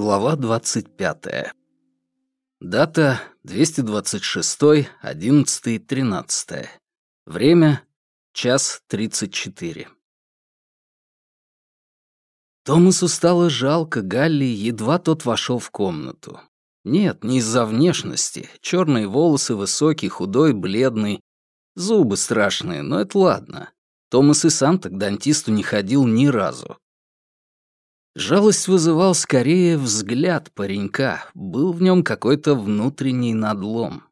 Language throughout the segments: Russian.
Глава 25. Дата 226.11.13. Время час 34. Томасу стало жалко Галли, едва тот вошел в комнату. Нет, не из-за внешности. Черные волосы, высокий, худой, бледный. Зубы страшные, но это ладно. Томас и сам так к дантисту не ходил ни разу. Жалость вызывал скорее взгляд паренька, был в нем какой-то внутренний надлом.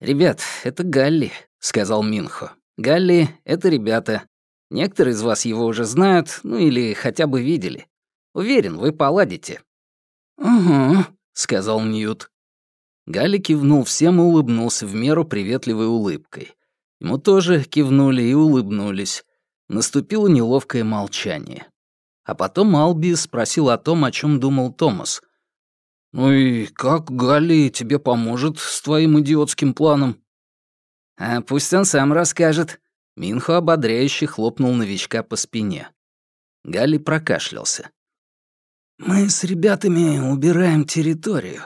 «Ребят, это Галли», — сказал Минхо. «Галли — это ребята. Некоторые из вас его уже знают, ну или хотя бы видели. Уверен, вы поладите». «Угу», — сказал Ньют. Галли кивнул всем и улыбнулся в меру приветливой улыбкой. Ему тоже кивнули и улыбнулись. Наступило неловкое молчание. А потом Алби спросил о том, о чем думал Томас. «Ну и как Галли тебе поможет с твоим идиотским планом?» «А пусть он сам расскажет». Минхо ободряюще хлопнул новичка по спине. Галли прокашлялся. «Мы с ребятами убираем территорию.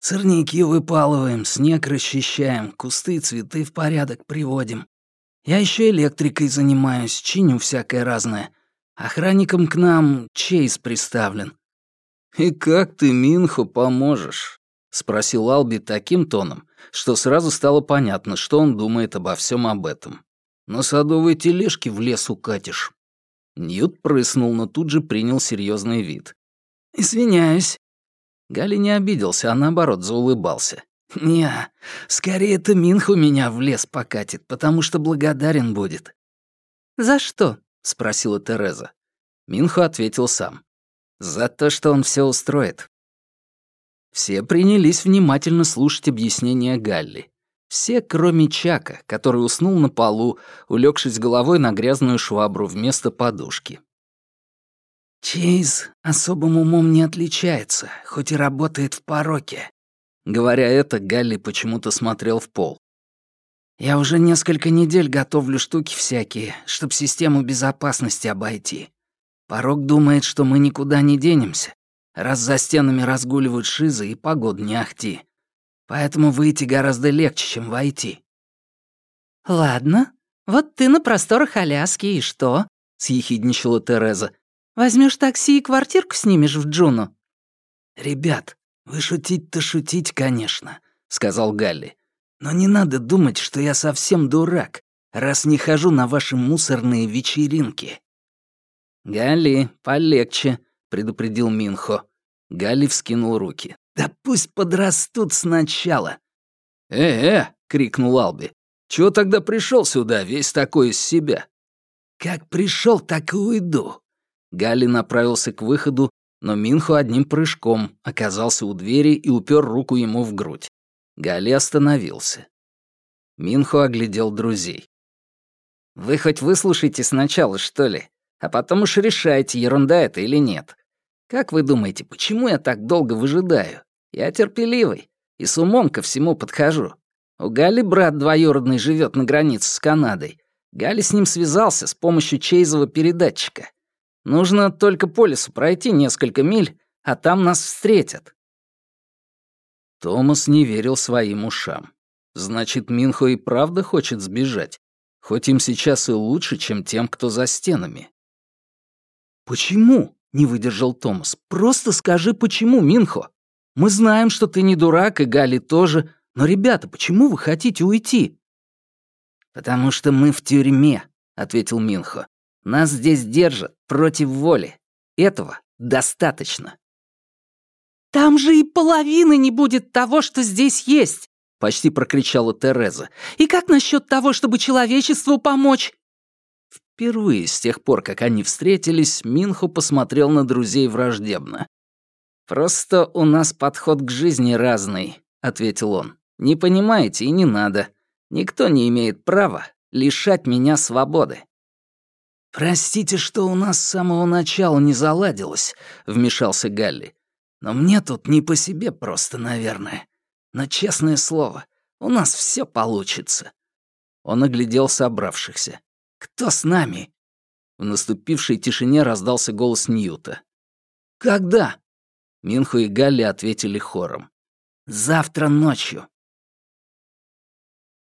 Сорняки выпалываем, снег расчищаем, кусты и цветы в порядок приводим. Я еще электрикой занимаюсь, чиню всякое разное. Охранником к нам Чейз приставлен». «И как ты Минху поможешь?» — спросил Алби таким тоном, что сразу стало понятно, что он думает обо всем об этом. «На садовой тележке в лес укатишь». Ньют прыснул, но тут же принял серьезный вид. «Извиняюсь». Галя не обиделся, а наоборот заулыбался. «Не, скорее это Минху меня в лес покатит, потому что благодарен будет». «За что?» — спросила Тереза. Минхо ответил сам. «За то, что он все устроит». Все принялись внимательно слушать объяснения Галли. Все, кроме Чака, который уснул на полу, улегшись головой на грязную швабру вместо подушки. «Чейз особым умом не отличается, хоть и работает в пороке». Говоря это, Галли почему-то смотрел в пол. Я уже несколько недель готовлю штуки всякие, чтобы систему безопасности обойти. Порог думает, что мы никуда не денемся, раз за стенами разгуливают шизы и погода не ахти. Поэтому выйти гораздо легче, чем войти. «Ладно, вот ты на просторах Аляски, и что?» — съехидничала Тереза. Возьмешь такси и квартирку снимешь в Джуну?» «Ребят, вы шутить-то шутить, конечно», — сказал Галли. Но не надо думать, что я совсем дурак, раз не хожу на ваши мусорные вечеринки». «Гали, полегче», — предупредил Минхо. Гали вскинул руки. «Да пусть подрастут сначала». «Э-э!» — крикнул Алби. «Чего тогда пришел сюда, весь такой из себя?» «Как пришел, так и уйду». Гали направился к выходу, но Минхо одним прыжком оказался у двери и упер руку ему в грудь. Гали остановился. Минхо оглядел друзей. «Вы хоть выслушайте сначала, что ли? А потом уж решайте, ерунда это или нет. Как вы думаете, почему я так долго выжидаю? Я терпеливый и с умом ко всему подхожу. У Гали брат двоюродный живет на границе с Канадой. Гали с ним связался с помощью чейзового передатчика. Нужно только по лесу пройти несколько миль, а там нас встретят. Томас не верил своим ушам. Значит, Минхо и правда хочет сбежать, хоть им сейчас и лучше, чем тем, кто за стенами. «Почему?» — не выдержал Томас. «Просто скажи, почему, Минхо? Мы знаем, что ты не дурак, и Гали тоже, но, ребята, почему вы хотите уйти?» «Потому что мы в тюрьме», — ответил Минхо. «Нас здесь держат против воли. Этого достаточно». «Там же и половины не будет того, что здесь есть!» — почти прокричала Тереза. «И как насчет того, чтобы человечеству помочь?» Впервые с тех пор, как они встретились, Минху посмотрел на друзей враждебно. «Просто у нас подход к жизни разный», — ответил он. «Не понимаете и не надо. Никто не имеет права лишать меня свободы». «Простите, что у нас с самого начала не заладилось», — вмешался Галли. Но мне тут не по себе просто, наверное. Но честное слово, у нас все получится». Он оглядел собравшихся. «Кто с нами?» В наступившей тишине раздался голос Ньюта. «Когда?» Минху и Галли ответили хором. «Завтра ночью.